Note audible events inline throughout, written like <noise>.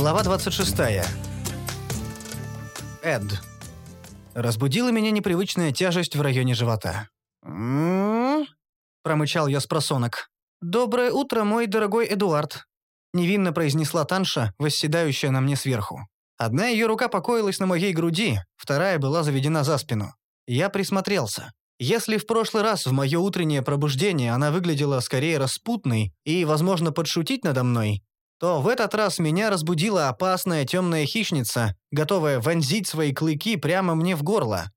Глава 26. Эд. Разбудила меня непривычная тяжесть в районе живота. «М-м-м?» промычал я с просонок. «Доброе утро, мой дорогой Эдуард», — невинно произнесла Танша, восседающая на мне сверху. Одна ее рука покоилась на моей груди, вторая была заведена за спину. Я присмотрелся. Если в прошлый раз в мое утреннее пробуждение она выглядела скорее распутной и, возможно, подшутить надо мной, то в этот раз меня разбудила опасная темная хищница, готовая вонзить свои клыки прямо мне в горло.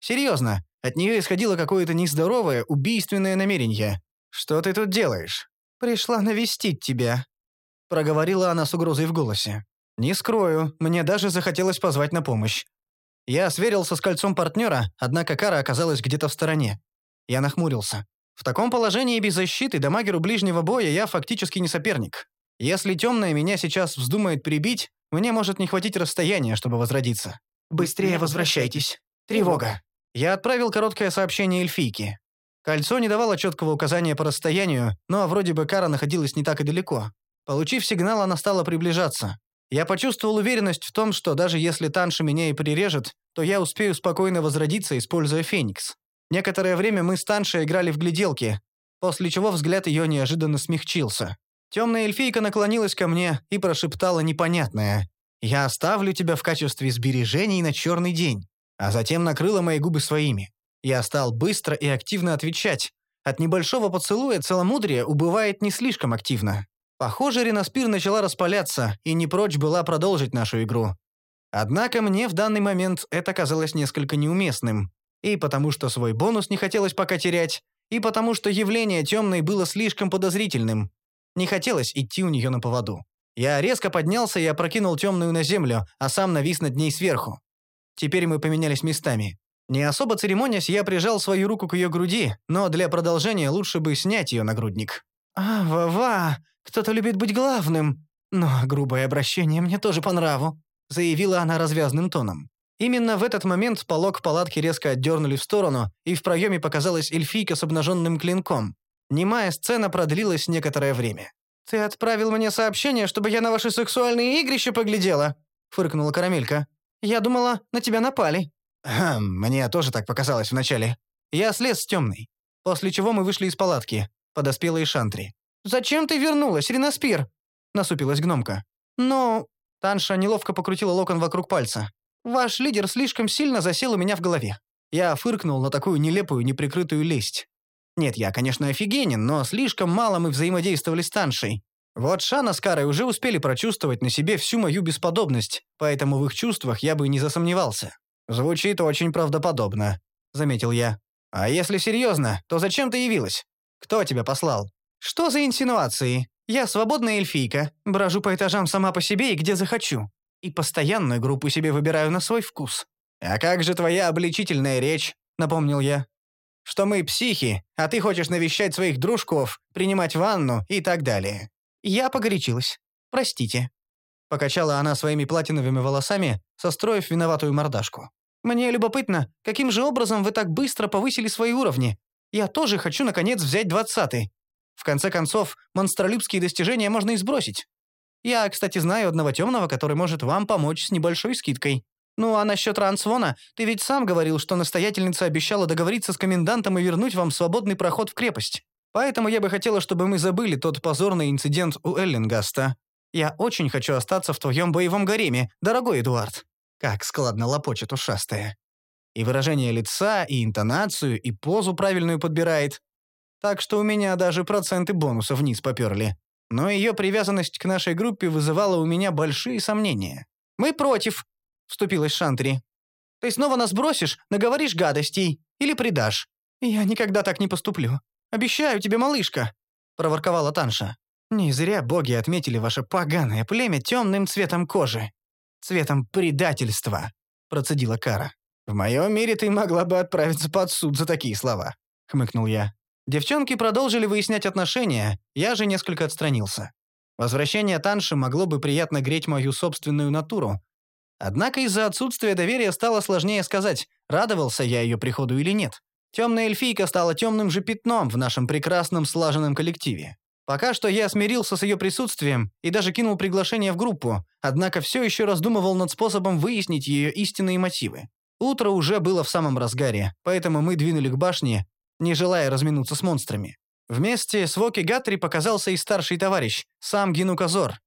Серьезно, от нее исходило какое-то нездоровое, убийственное намерение. «Что ты тут делаешь?» «Пришла навестить тебя», — проговорила она с угрозой в голосе. «Не скрою, мне даже захотелось позвать на помощь. Я сверился с кольцом партнера, однако кара оказалась где-то в стороне. Я нахмурился. В таком положении без защиты дамагеру ближнего боя я фактически не соперник. Если темная меня сейчас вздумает прибить, мне может не хватить расстояния, чтобы возродиться. «Быстрее возвращайтесь. Тревога». Я отправил короткое сообщение эльфийке. Кольцо не давало четкого указания по расстоянию, но вроде бы кара находилась не так и далеко. Получив сигнал, она стала приближаться. Я почувствовал уверенность в том, что даже если Танша меня и прирежет, то я успею спокойно возродиться, используя Феникс. Некоторое время мы с Таншей играли в гляделки, после чего взгляд ее неожиданно смягчился. Темная эльфийка наклонилась ко мне и прошептала непонятное. «Я оставлю тебя в качестве сбережений на черный день», а затем накрыла мои губы своими. Я стал быстро и активно отвечать. От небольшого поцелуя целомудрие убывает не слишком активно. Похоже, Ренаспир начала распаляться и не прочь была продолжить нашу игру. Однако мне в данный момент это казалось несколько неуместным. И потому что свой бонус не хотелось пока терять, и потому что явление темной было слишком подозрительным. Не хотелось идти у нее на поводу. Я резко поднялся и опрокинул темную на землю, а сам навис над ней сверху. Теперь мы поменялись местами. Не особо церемонясь, я прижал свою руку к ее груди, но для продолжения лучше бы снять ее нагрудник. «А, Ва-Ва, кто-то любит быть главным. Но грубое обращение мне тоже по нраву», заявила она развязным тоном. Именно в этот момент полог палатки резко отдернули в сторону, и в проеме показалась эльфийка с обнаженным клинком. Немая сцена продлилась некоторое время. «Ты отправил мне сообщение, чтобы я на ваши сексуальные игрища поглядела?» — фыркнула Карамелька. «Я думала, на тебя напали». «Хм, мне тоже так показалось вначале. Я слез с темной. После чего мы вышли из палатки. Подоспела и Шантри. «Зачем ты вернулась, Ринаспир?» — насупилась гномка. «Но...» — Танша неловко покрутила локон вокруг пальца. «Ваш лидер слишком сильно засел у меня в голове». Я фыркнул на такую нелепую, неприкрытую лесть. Нет, я, конечно, офигенен, но слишком мало мы взаимодействовали с Таншей. Вот Шана с Карой уже успели прочувствовать на себе всю мою бесподобность, поэтому в их чувствах я бы не засомневался. «Звучит очень правдоподобно», — заметил я. «А если серьезно, то зачем ты явилась? Кто тебя послал?» «Что за инсинуации? Я свободная эльфийка, брожу по этажам сама по себе и где захочу. И постоянную группу себе выбираю на свой вкус». «А как же твоя обличительная речь?» — напомнил я что мы психи, а ты хочешь навещать своих дружков, принимать ванну и так далее. Я погорячилась. Простите». Покачала она своими платиновыми волосами, состроив виноватую мордашку. «Мне любопытно, каким же образом вы так быстро повысили свои уровни? Я тоже хочу, наконец, взять двадцатый. В конце концов, монстролюбские достижения можно и сбросить. Я, кстати, знаю одного темного, который может вам помочь с небольшой скидкой. «Ну а насчет Рансвона, ты ведь сам говорил, что настоятельница обещала договориться с комендантом и вернуть вам свободный проход в крепость. Поэтому я бы хотела, чтобы мы забыли тот позорный инцидент у Эллингаста. Я очень хочу остаться в твоем боевом гареме, дорогой Эдуард». Как складно лопочет ушастая. И выражение лица, и интонацию, и позу правильную подбирает. Так что у меня даже проценты бонуса вниз поперли. Но ее привязанность к нашей группе вызывала у меня большие сомнения. «Мы против», — вступилась Шантри. «Ты снова нас бросишь, наговоришь гадостей или предашь. Я никогда так не поступлю. Обещаю тебе, малышка», — проворковала Танша. «Не зря боги отметили ваше поганое племя темным цветом кожи. Цветом предательства», — процедила Кара. «В моем мире ты могла бы отправиться под суд за такие слова», — хмыкнул я. Девчонки продолжили выяснять отношения, я же несколько отстранился. Возвращение Танши могло бы приятно греть мою собственную натуру, Однако из-за отсутствия доверия стало сложнее сказать, радовался я ее приходу или нет. Темная эльфийка стала темным же пятном в нашем прекрасном слаженном коллективе. Пока что я смирился с ее присутствием и даже кинул приглашение в группу, однако все еще раздумывал над способом выяснить ее истинные мотивы. Утро уже было в самом разгаре, поэтому мы двинули к башне, не желая разминуться с монстрами. Вместе с Воки Гатри показался и старший товарищ, сам Гинуказор,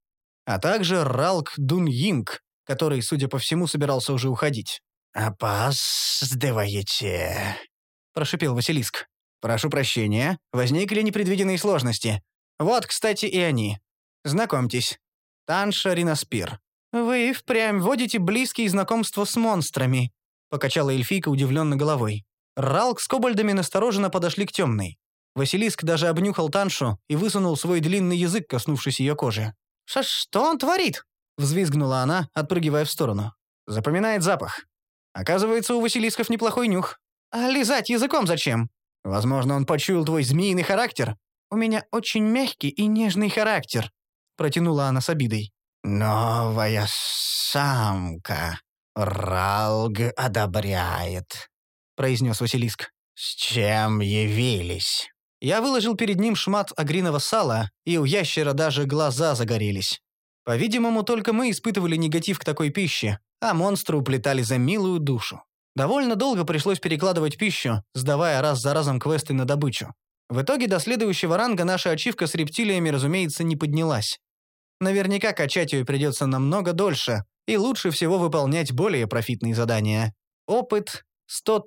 а также Ралк Дун Йинг, который, судя по всему, собирался уже уходить. «Опаздываете», — прошипел Василиск. «Прошу прощения, возникли непредвиденные сложности. Вот, кстати, и они. Знакомьтесь. Танша Ринаспир. Вы впрямь вводите близкие знакомства с монстрами», — покачала эльфийка удивленно головой. Ралк с кобальдами настороженно подошли к темной. Василиск даже обнюхал Таншу и высунул свой длинный язык, коснувшись ее кожи. «Ш «Что он творит?» — взвизгнула она, отпрыгивая в сторону. «Запоминает запах. Оказывается, у Василисков неплохой нюх. А лизать языком зачем? Возможно, он почуял твой змеиный характер. У меня очень мягкий и нежный характер», — протянула она с обидой. «Новая самка. Ралг одобряет», — произнес Василиск. «С чем явились?» Я выложил перед ним шмат агриного сала, и у ящера даже глаза загорелись. По-видимому, только мы испытывали негатив к такой пище, а монстры уплетали за милую душу. Довольно долго пришлось перекладывать пищу, сдавая раз за разом квесты на добычу. В итоге до следующего ранга наша ачивка с рептилиями, разумеется, не поднялась. Наверняка качать ее придется намного дольше, и лучше всего выполнять более профитные задания. Опыт 100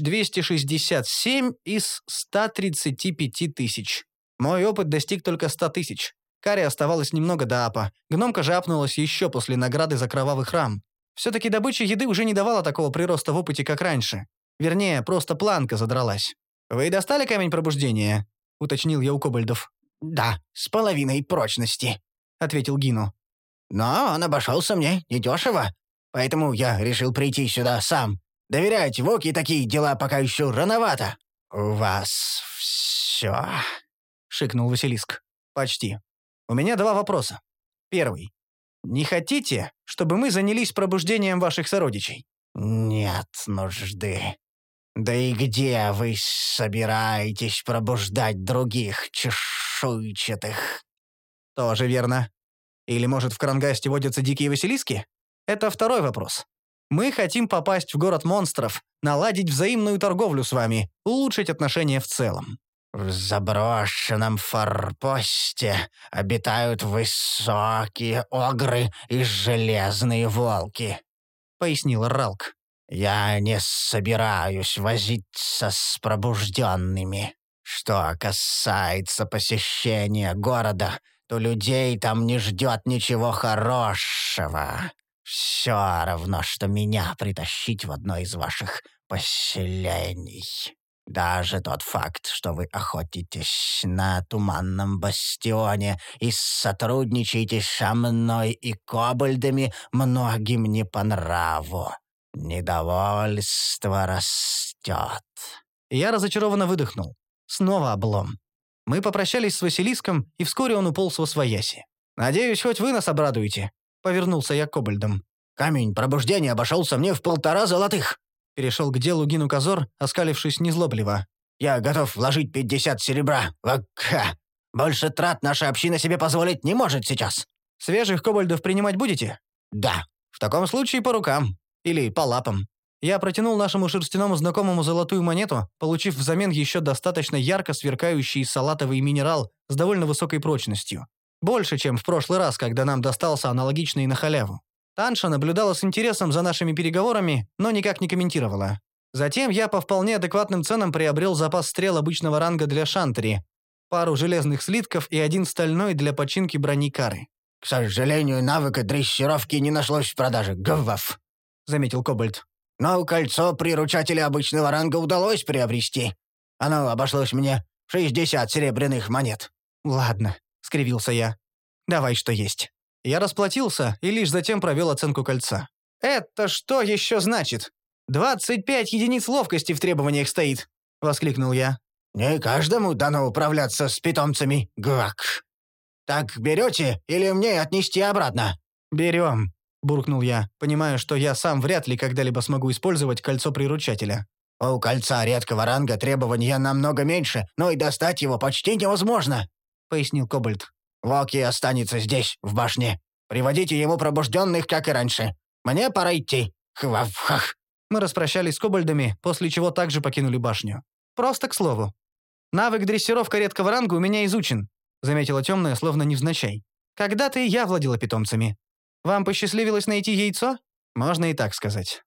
267 из 135 тысяч. Мой опыт достиг только 100 тысяч. Каре оставалось немного до апа. Гномка же апнулась еще после награды за кровавый храм. Все-таки добыча еды уже не давала такого прироста в опыте, как раньше. Вернее, просто планка задралась. «Вы достали камень пробуждения?» — уточнил я у кобальдов. «Да, с половиной прочности», — ответил Гину. «Но он обошелся мне недешево, поэтому я решил прийти сюда сам. Доверять Воке такие дела пока еще рановато. У вас все...» — шикнул Василиск. «Почти. У меня два вопроса. Первый. Не хотите, чтобы мы занялись пробуждением ваших сородичей?» «Нет нужды. Да и где вы собираетесь пробуждать других чешуйчатых?» «Тоже верно. Или, может, в Карангасте водятся дикие василиски? Это второй вопрос. Мы хотим попасть в город монстров, наладить взаимную торговлю с вами, улучшить отношения в целом. В заброшенном форпосте обитают высокие огры и железные волки», — пояснил Ралк. «Я не собираюсь возиться с пробужденными. Что касается посещения города, то людей там не ждет ничего хорошего. Все равно, что меня притащить в одно из ваших поселений». Даже тот факт, что вы охотитесь на Туманном Бастионе и сотрудничаете со мной и кобальдами, многим не по нраву. Недовольство растет. Я разочарованно выдохнул. Снова облом. Мы попрощались с Василиском, и вскоре он уполз во свояси. «Надеюсь, хоть вы нас обрадуете», — повернулся я к кобальдам. «Камень пробуждения обошелся мне в полтора золотых», Перешел к делу Гину Козор, оскалившись незлобливо. «Я готов вложить пятьдесят серебра. Вакха. Больше трат наша община себе позволить не может сейчас». «Свежих кобальдов принимать будете?» «Да». «В таком случае по рукам. Или по лапам». Я протянул нашему шерстяному знакомому золотую монету, получив взамен еще достаточно ярко сверкающий салатовый минерал с довольно высокой прочностью. Больше, чем в прошлый раз, когда нам достался аналогичный на халяву. Танша наблюдала с интересом за нашими переговорами, но никак не комментировала. Затем я по вполне адекватным ценам приобрел запас стрел обычного ранга для Шантри, пару железных слитков и один стальной для починки брони Кары. «К сожалению, навыка дрессировки не нашлось в продаже, гвав», — заметил Кобальт. «Но кольцо приручателя обычного ранга удалось приобрести. Оно обошлось мне в 60 серебряных монет». «Ладно», — скривился я. «Давай, что есть». Я расплатился и лишь затем провел оценку кольца. «Это что еще значит? 25 единиц ловкости в требованиях стоит!» — воскликнул я. «Не каждому дано управляться с питомцами, Гвак. Так берете или мне отнести обратно?» «Берем», — буркнул я, понимая, что я сам вряд ли когда-либо смогу использовать кольцо приручателя. «У кольца редкого ранга требования намного меньше, но и достать его почти невозможно. — пояснил Кобальт. «Воки останется здесь, в башне. Приводите ему пробужденных, как и раньше. Мне пора идти. Хвав-хах». Мы распрощались с Кобальдами, после чего также покинули башню. Просто к слову. Навык дрессировка редкого ранга у меня изучен, заметила темная, словно невзначай. Когда-то и я владела питомцами. Вам посчастливилось найти яйцо? Можно и так сказать.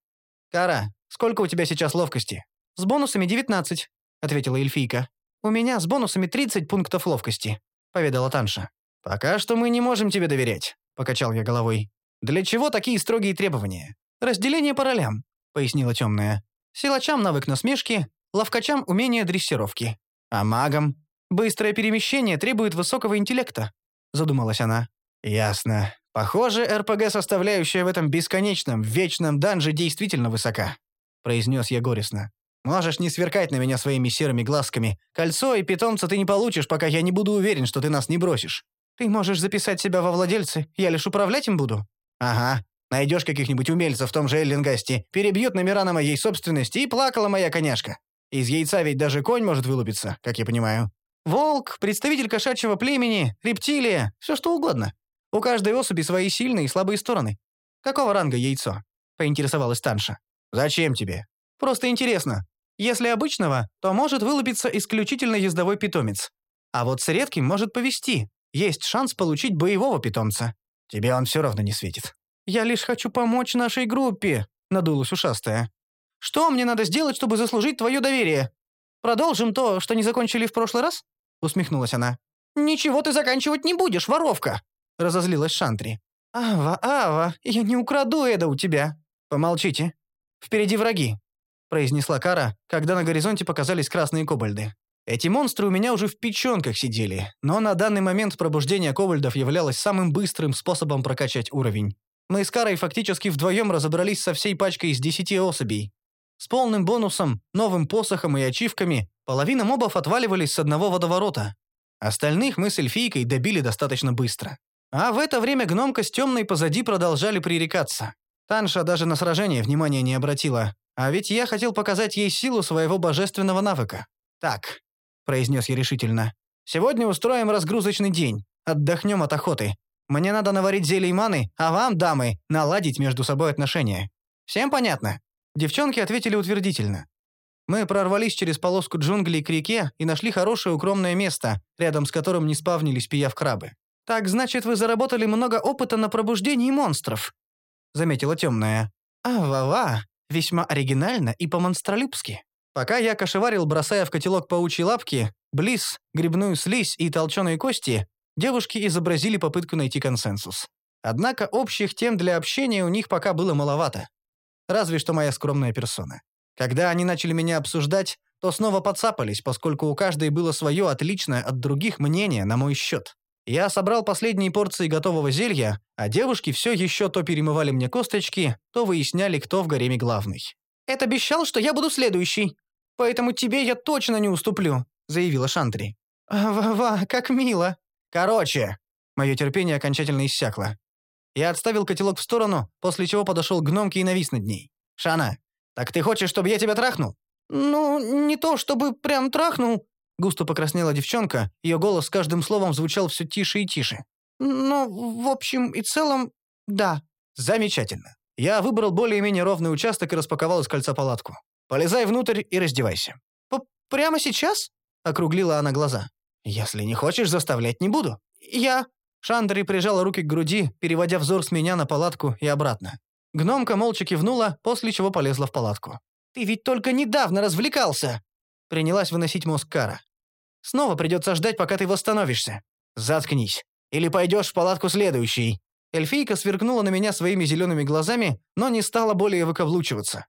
Кара, сколько у тебя сейчас ловкости? С бонусами 19, ответила эльфийка. У меня с бонусами 30 пунктов ловкости, поведала Танша. Пока что мы не можем тебе доверять, покачал я головой. Для чего такие строгие требования? Разделение по ролям, пояснила темная. Силачам навык насмешки, ловкачам умение дрессировки. А магам? Быстрое перемещение требует высокого интеллекта, задумалась она. Ясно. Похоже, РПГ-составляющая в этом бесконечном, вечном данже действительно высока, произнес я горестно. Можешь не сверкать на меня своими серыми глазками. Кольцо и питомца ты не получишь, пока я не буду уверен, что ты нас не бросишь. Ты можешь записать себя во владельцы, я лишь управлять им буду. Ага. Найдешь каких-нибудь умельцев в том же Эллингасте, перебьют номера на моей собственности, и плакала моя коняшка. Из яйца ведь даже конь может вылупиться, как я понимаю. Волк, представитель кошачьего племени, рептилия, все что угодно. У каждой особи свои сильные и слабые стороны. Какого ранга яйцо? Поинтересовалась Танша. Зачем тебе? Просто интересно. Если обычного, то может вылупиться исключительно ездовой питомец. А вот с редким может повести. Есть шанс получить боевого питомца. Тебе он все равно не светит. Я лишь хочу помочь нашей группе, надулась ушастая. Что мне надо сделать, чтобы заслужить твое доверие? Продолжим то, что не закончили в прошлый раз?» Усмехнулась она. «Ничего ты заканчивать не будешь, воровка!» Разозлилась Шантри. «Ава, Ава, я не украду это у тебя!» «Помолчите. Впереди враги», произнесла Кара, когда на горизонте показались красные кобальды. Эти монстры у меня уже в печенках сидели, но на данный момент пробуждение кобальдов являлось самым быстрым способом прокачать уровень. Мы с Карой фактически вдвоем разобрались со всей пачкой из десяти особей, с полным бонусом, новым посохом и ачивками половина мобов отваливались с одного водоворота. Остальных мы с эльфийкой добили достаточно быстро. А в это время гномка с темной позади продолжали пререкаться. Танша даже на сражение внимания не обратила, а ведь я хотел показать ей силу своего божественного навыка. «Так», — произнес я решительно, — «сегодня устроим разгрузочный день, отдохнем от охоты. Мне надо наварить зелий маны, а вам, дамы, наладить между собой отношения. Всем понятно?» Девчонки ответили утвердительно. Мы прорвались через полоску джунглей к реке и нашли хорошее укромное место, рядом с которым не спавнились пияв-крабы. «Так, значит, вы заработали много опыта на пробуждении монстров», — заметила темная. «А-ва-ва, весьма оригинально и по-монстролюбски». Пока я кошеварил, бросая в котелок паучьи лапки, близ, грибную слизь и толченые кости, девушки изобразили попытку найти консенсус. Однако общих тем для общения у них пока было маловато разве что моя скромная персона. Когда они начали меня обсуждать, то снова подцапались, поскольку у каждой было свое отличное от других мнение на мой счет. Я собрал последние порции готового зелья, а девушки все еще то перемывали мне косточки, то выясняли, кто в гареме главный. «Это обещал, что я буду следующий, поэтому тебе я точно не уступлю», заявила Шантри. «Ва-ва, как мило». «Короче». Мое терпение окончательно иссякло. Я отставил котелок в сторону, после чего подошел к гномке и навис над ней. «Шана, так ты хочешь, чтобы я тебя трахнул?» «Ну, не то чтобы прям трахнул», — густо покраснела девчонка, ее голос с каждым словом звучал все тише и тише. «Но, в общем и целом, да». «Замечательно. Я выбрал более-менее ровный участок и распаковал из кольца палатку. Полезай внутрь и раздевайся». П «Прямо сейчас?» — округлила она глаза. «Если не хочешь, заставлять не буду». «Я...» Шандри прижала руки к груди, переводя взор с меня на палатку и обратно. Гномка молча кивнула, после чего полезла в палатку. «Ты ведь только недавно развлекался!» Принялась выносить мозг Кара. «Снова придется ждать, пока ты восстановишься. Заткнись. Или пойдешь в палатку следующий». Эльфийка сверкнула на меня своими зелеными глазами, но не стала более выковлучиваться.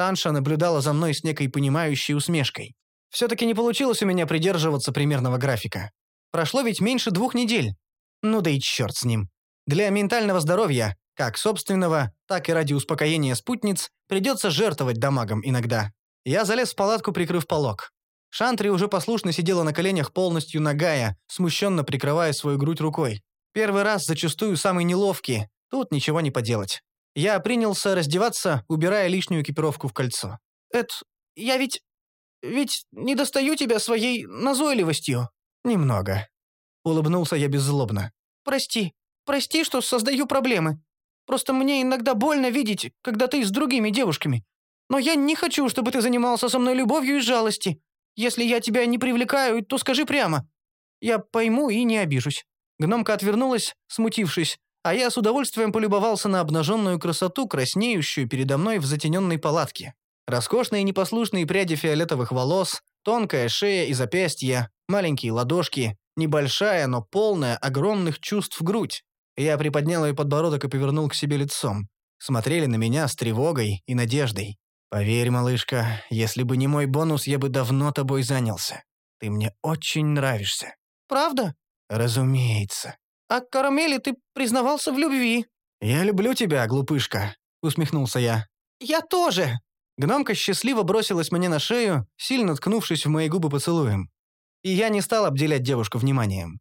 Танша наблюдала за мной с некой понимающей усмешкой. Все-таки не получилось у меня придерживаться примерного графика. Прошло ведь меньше двух недель, ну да и черт с ним. Для ментального здоровья, как собственного, так и ради успокоения спутниц, придется жертвовать дамагом иногда. Я залез в палатку, прикрыв полог. Шантри уже послушно сидела на коленях полностью нагая, смущенно прикрывая свою грудь рукой. Первый раз зачастую самый неловкий, тут ничего не поделать. Я принялся раздеваться, убирая лишнюю экипировку в кольцо. «Эд, я ведь... ведь не достаю тебя своей назойливостью». «Немного», — улыбнулся я беззлобно. «Прости, прости, что создаю проблемы. Просто мне иногда больно видеть, когда ты с другими девушками. Но я не хочу, чтобы ты занимался со мной любовью и жалости. Если я тебя не привлекаю, то скажи прямо. Я пойму и не обижусь». Гномка отвернулась, смутившись, а я с удовольствием полюбовался на обнаженную красоту, краснеющую передо мной в затененной палатке. Роскошные непослушные пряди фиолетовых волос, тонкая шея и запястья, маленькие ладошки, небольшая, но полная огромных чувств грудь. Я приподнял ее подбородок и повернул к себе лицом. Смотрели на меня с тревогой и надеждой. «Поверь, малышка, если бы не мой бонус, я бы давно тобой занялся. Ты мне очень нравишься». «Правда?» «Разумеется». «А Карамели ты признавался в любви». «Я люблю тебя, глупышка», — усмехнулся я. «Я тоже». Гномка счастливо бросилась мне на шею, сильно ткнувшись в мои губы поцелуем. И я не стал обделять девушку вниманием.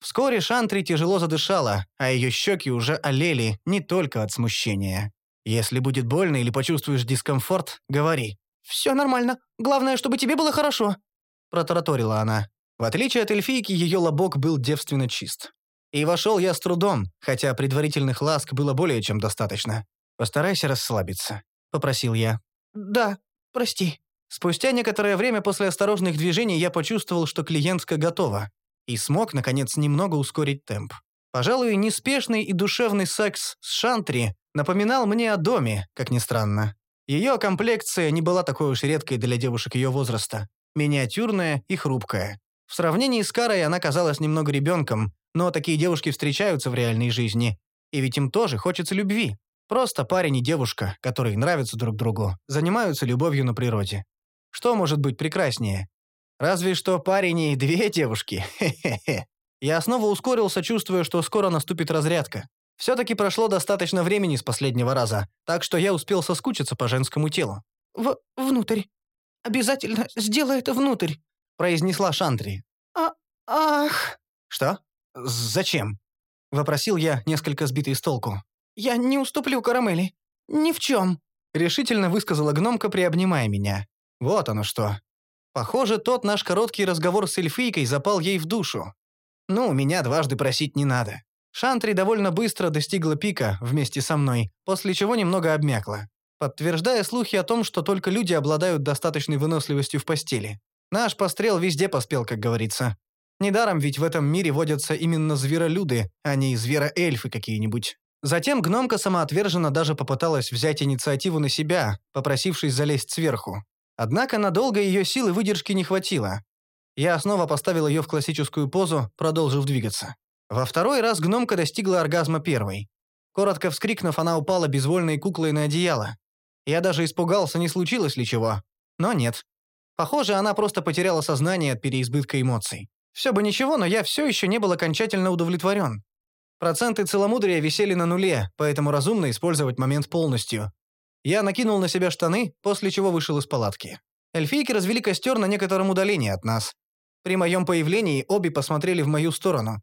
Вскоре Шантри тяжело задышала, а ее щеки уже олели не только от смущения. Если будет больно или почувствуешь дискомфорт, говори. «Все нормально. Главное, чтобы тебе было хорошо», — протараторила она. В отличие от эльфийки, ее лобок был девственно чист. И вошел я с трудом, хотя предварительных ласк было более чем достаточно. «Постарайся расслабиться», — попросил я. «Да, прости». Спустя некоторое время после осторожных движений я почувствовал, что клиентка готова, и смог, наконец, немного ускорить темп. Пожалуй, неспешный и душевный секс с Шантри напоминал мне о доме, как ни странно. Ее комплекция не была такой уж редкой для девушек ее возраста. Миниатюрная и хрупкая. В сравнении с Карой она казалась немного ребенком, но такие девушки встречаются в реальной жизни. И ведь им тоже хочется любви. Просто парень и девушка, которые нравятся друг другу, занимаются любовью на природе. Что может быть прекраснее? Разве что парень и две <laughs> девушки. Хе-хе-хе. Я снова ускорился, чувствуя, что скоро наступит разрядка. Все-таки прошло достаточно времени с последнего раза, так что я успел соскучиться по женскому телу. «В... внутрь. Обязательно сделай это внутрь», — произнесла Шантри. «А... ах...» «Что? Зачем?» — вопросил я, несколько сбитый с толку. «Я не уступлю Карамели. Ни в чем», — решительно высказала гномка, приобнимая меня. «Вот оно что. Похоже, тот наш короткий разговор с эльфийкой запал ей в душу. Ну, меня дважды просить не надо. Шантри довольно быстро достигла пика вместе со мной, после чего немного обмякла, подтверждая слухи о том, что только люди обладают достаточной выносливостью в постели. Наш пострел везде поспел, как говорится. Недаром ведь в этом мире водятся именно зверолюды, а не звероэльфы какие-нибудь. Затем гномка самоотверженно даже попыталась взять инициативу на себя, попросившись залезть сверху. Однако надолго ее силы выдержки не хватило. Я снова поставил ее в классическую позу, продолжив двигаться. Во второй раз гномка достигла оргазма первой. Коротко вскрикнув, она упала безвольной куклой на одеяло. Я даже испугался, не случилось ли чего. Но нет. Похоже, она просто потеряла сознание от переизбытка эмоций. Все бы ничего, но я все еще не был окончательно удовлетворен. Проценты целомудрия висели на нуле, поэтому разумно использовать момент полностью. Я накинул на себя штаны, после чего вышел из палатки. Эльфийки развели костер на некотором удалении от нас. При моем появлении обе посмотрели в мою сторону.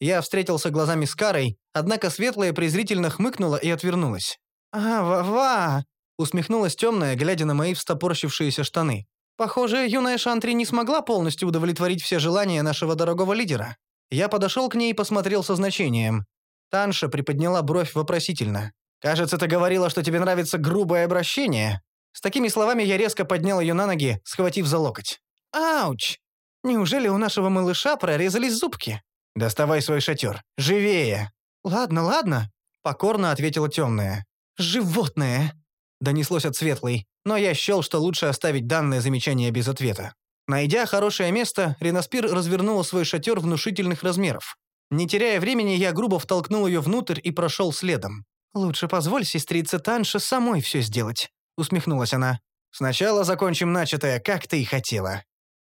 Я встретился глазами с Карой, однако светлая презрительно хмыкнула и отвернулась. «А, ва-ва!» — усмехнулась темная, глядя на мои встопорщившиеся штаны. «Похоже, юная Шантри не смогла полностью удовлетворить все желания нашего дорогого лидера». Я подошел к ней и посмотрел со значением. Танша приподняла бровь вопросительно. «Кажется, ты говорила, что тебе нравится грубое обращение». С такими словами я резко поднял ее на ноги, схватив за локоть. «Ауч! Неужели у нашего малыша прорезались зубки?» «Доставай свой шатер. Живее!» «Ладно, ладно», — покорно ответила темная. «Животное!» — донеслось от светлой, но я счел, что лучше оставить данное замечание без ответа. Найдя хорошее место, Ренаспир развернула свой шатер внушительных размеров. Не теряя времени, я грубо втолкнул ее внутрь и прошел следом. «Лучше позволь сестрице Танше самой все сделать», — усмехнулась она. «Сначала закончим начатое, как ты и хотела».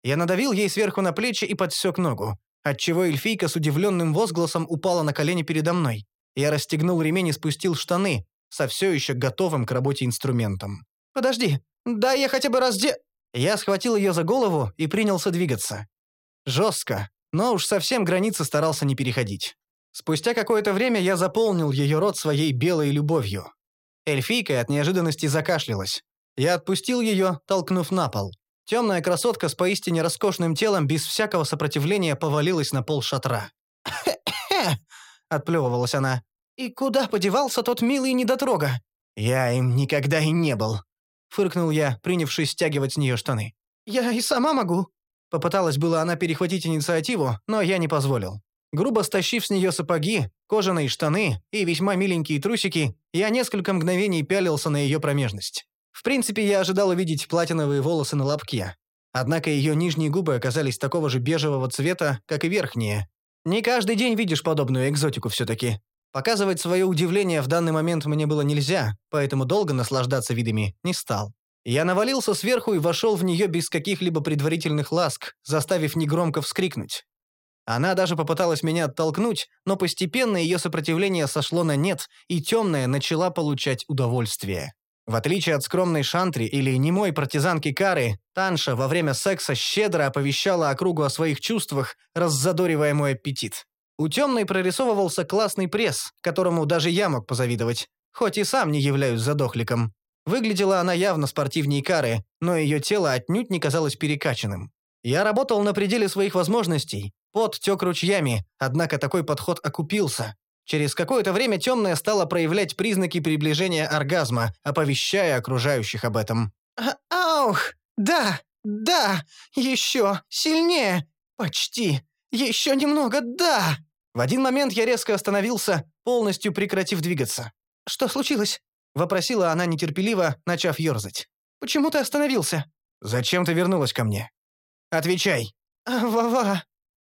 Я надавил ей сверху на плечи и подсек ногу, отчего эльфийка с удивленным возгласом упала на колени передо мной. Я расстегнул ремень и спустил штаны, со все еще готовым к работе инструментом. «Подожди, да я хотя бы разде...» Я схватил ее за голову и принялся двигаться. Жестко, но уж совсем границы старался не переходить. Спустя какое-то время я заполнил ее рот своей белой любовью. Эльфийка от неожиданности закашлялась. Я отпустил ее, толкнув на пол. Темная красотка с поистине роскошным телом без всякого сопротивления повалилась на пол шатра. «Хе-хе!» — отплевывалась она. «И куда подевался тот милый недотрога?» «Я им никогда и не был», — фыркнул я, принявшись стягивать с нее штаны. «Я и сама могу». Попыталась была она перехватить инициативу, но я не позволил. Грубо стащив с нее сапоги, кожаные штаны и весьма миленькие трусики, я несколько мгновений пялился на ее промежность. В принципе, я ожидал увидеть платиновые волосы на лобке. Однако ее нижние губы оказались такого же бежевого цвета, как и верхние. Не каждый день видишь подобную экзотику все-таки. Показывать свое удивление в данный момент мне было нельзя, поэтому долго наслаждаться видами не стал. Я навалился сверху и вошел в нее без каких-либо предварительных ласк, заставив негромко вскрикнуть. Она даже попыталась меня оттолкнуть, но постепенно ее сопротивление сошло на нет, и темная начала получать удовольствие. В отличие от скромной Шантри или немой партизанки Кары, Танша во время секса щедро оповещала округу о своих чувствах, раззадоривая мой аппетит. У темной прорисовывался классный пресс, которому даже я мог позавидовать, хоть и сам не являюсь задохликом. Выглядела она явно спортивнее Кары, но ее тело отнюдь не казалось перекачанным. Я работал на пределе своих возможностей, пот тек ручьями, однако такой подход окупился. Через какое-то время темная стала проявлять признаки приближения оргазма, оповещая окружающих об этом. А «Аух! Да! Да! Еще! Сильнее! Почти! Еще немного! Да!» В один момент я резко остановился, полностью прекратив двигаться. «Что случилось?» — вопросила она нетерпеливо, начав ерзать. «Почему ты остановился?» «Зачем ты вернулась ко мне?» «Отвечай!» «А, «Ва-ва!»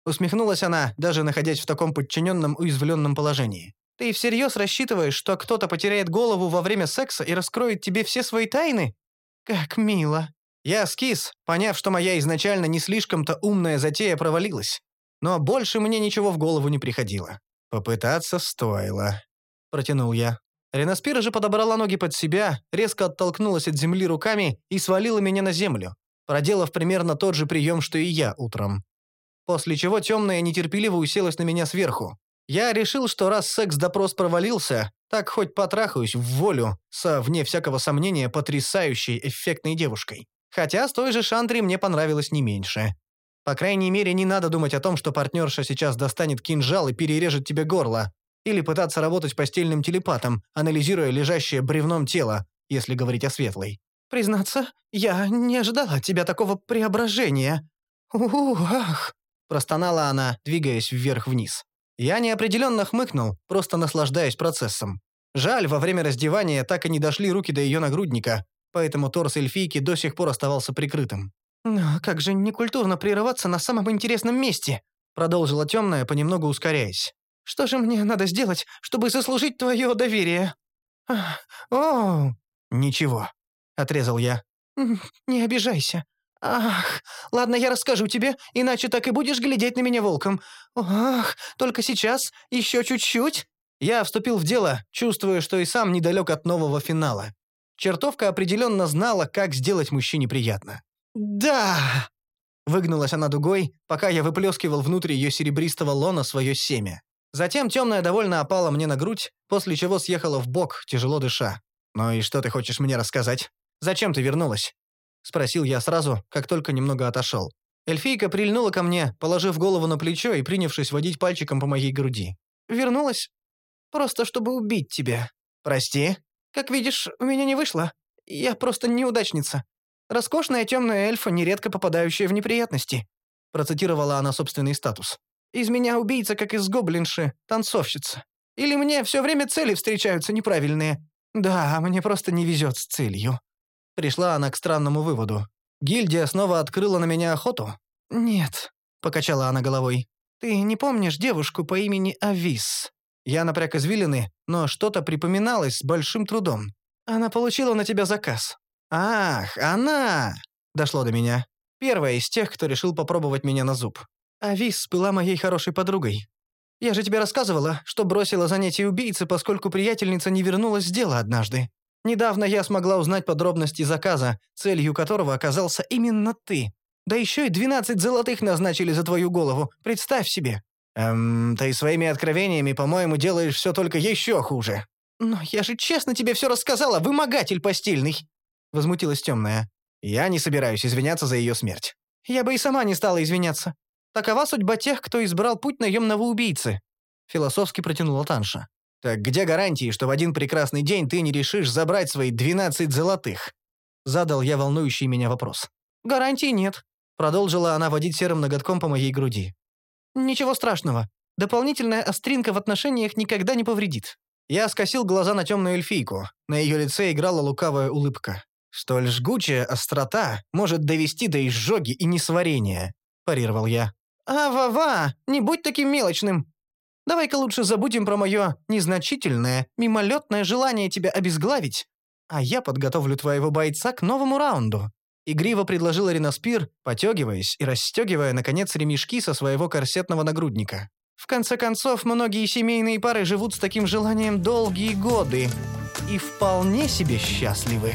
Усмехнулась она, даже находясь в таком подчиненном уязвленном положении. «Ты всерьез рассчитываешь, что кто-то потеряет голову во время секса и раскроет тебе все свои тайны? Как мило!» Я скис, поняв, что моя изначально не слишком-то умная затея провалилась. Но больше мне ничего в голову не приходило. «Попытаться стоило», — протянул я. Ренаспира же подобрала ноги под себя, резко оттолкнулась от земли руками и свалила меня на землю, проделав примерно тот же прием, что и я утром. После чего темная нетерпеливо уселась на меня сверху. Я решил, что раз секс-допрос провалился, так хоть потрахаюсь в волю со, вне всякого сомнения, потрясающей эффектной девушкой. Хотя с той же Шантри мне понравилось не меньше. По крайней мере, не надо думать о том, что партнерша сейчас достанет кинжал и перережет тебе горло. Или пытаться работать постельным телепатом, анализируя лежащее бревном тело, если говорить о светлой. «Признаться, я не ожидала от тебя такого преображения. Ух, ах!» простонала она, двигаясь вверх-вниз. Я неопределенно хмыкнул, просто наслаждаясь процессом. Жаль, во время раздевания так и не дошли руки до ее нагрудника, поэтому торс эльфийки до сих пор оставался прикрытым. «Но как же некультурно прерываться на самом интересном месте?» продолжила темная, понемногу ускоряясь. «Что же мне надо сделать, чтобы заслужить твое доверие?» «О, ничего», — отрезал я. «Не обижайся. «Ах, ладно, я расскажу тебе, иначе так и будешь глядеть на меня волком. Ах, только сейчас, еще чуть-чуть». Я вступил в дело, чувствуя, что и сам недалек от нового финала. Чертовка определенно знала, как сделать мужчине приятно. «Да!» Выгнулась она дугой, пока я выплескивал внутрь ее серебристого лона свое семя. Затем темная довольно опала мне на грудь, после чего съехала в бок, тяжело дыша. «Ну и что ты хочешь мне рассказать? Зачем ты вернулась?» — спросил я сразу, как только немного отошел. Эльфийка прильнула ко мне, положив голову на плечо и принявшись водить пальчиком по моей груди. «Вернулась? Просто чтобы убить тебя. Прости. Как видишь, у меня не вышло. Я просто неудачница. Роскошная темная эльфа, нередко попадающая в неприятности», — процитировала она собственный статус. «Из меня убийца, как из гоблинши, танцовщица. Или мне все время цели встречаются неправильные. Да, мне просто не везет с целью». Пришла она к странному выводу. «Гильдия снова открыла на меня охоту?» «Нет», — покачала она головой. «Ты не помнишь девушку по имени Авис?» Я напряг извилины, но что-то припоминалось с большим трудом. «Она получила на тебя заказ». «Ах, она!» — дошло до меня. Первая из тех, кто решил попробовать меня на зуб. Авис была моей хорошей подругой. Я же тебе рассказывала, что бросила занятие убийцы, поскольку приятельница не вернулась с дела однажды. Недавно я смогла узнать подробности заказа, целью которого оказался именно ты. Да еще и 12 золотых назначили за твою голову, представь себе. Эм, ты своими откровениями, по-моему, делаешь все только еще хуже. Но я же честно тебе все рассказала, вымогатель постельный. Возмутилась темная. Я не собираюсь извиняться за ее смерть. Я бы и сама не стала извиняться. Такова судьба тех, кто избрал путь наемного убийцы. Философски протянула Танша. Так где гарантии, что в один прекрасный день ты не решишь забрать свои 12 золотых? Задал я волнующий меня вопрос. Гарантий нет. Продолжила она водить серым ноготком по моей груди. Ничего страшного. Дополнительная остринка в отношениях никогда не повредит. Я скосил глаза на темную эльфийку. На ее лице играла лукавая улыбка. «Столь жгучая острота может довести до изжоги и несварения», – парировал я. «А-ва-ва, не будь таким мелочным. Давай-ка лучше забудем про мое незначительное, мимолетное желание тебя обезглавить, а я подготовлю твоего бойца к новому раунду». Игриво предложил Ренаспир, потягиваясь и расстегивая, наконец, ремешки со своего корсетного нагрудника. В конце концов, многие семейные пары живут с таким желанием долгие годы и вполне себе счастливы.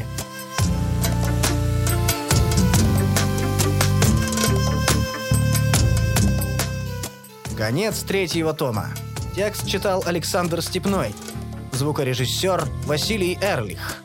Конец третьего тома. Текст читал Александр Степной. Звукорежиссер Василий Эрлих.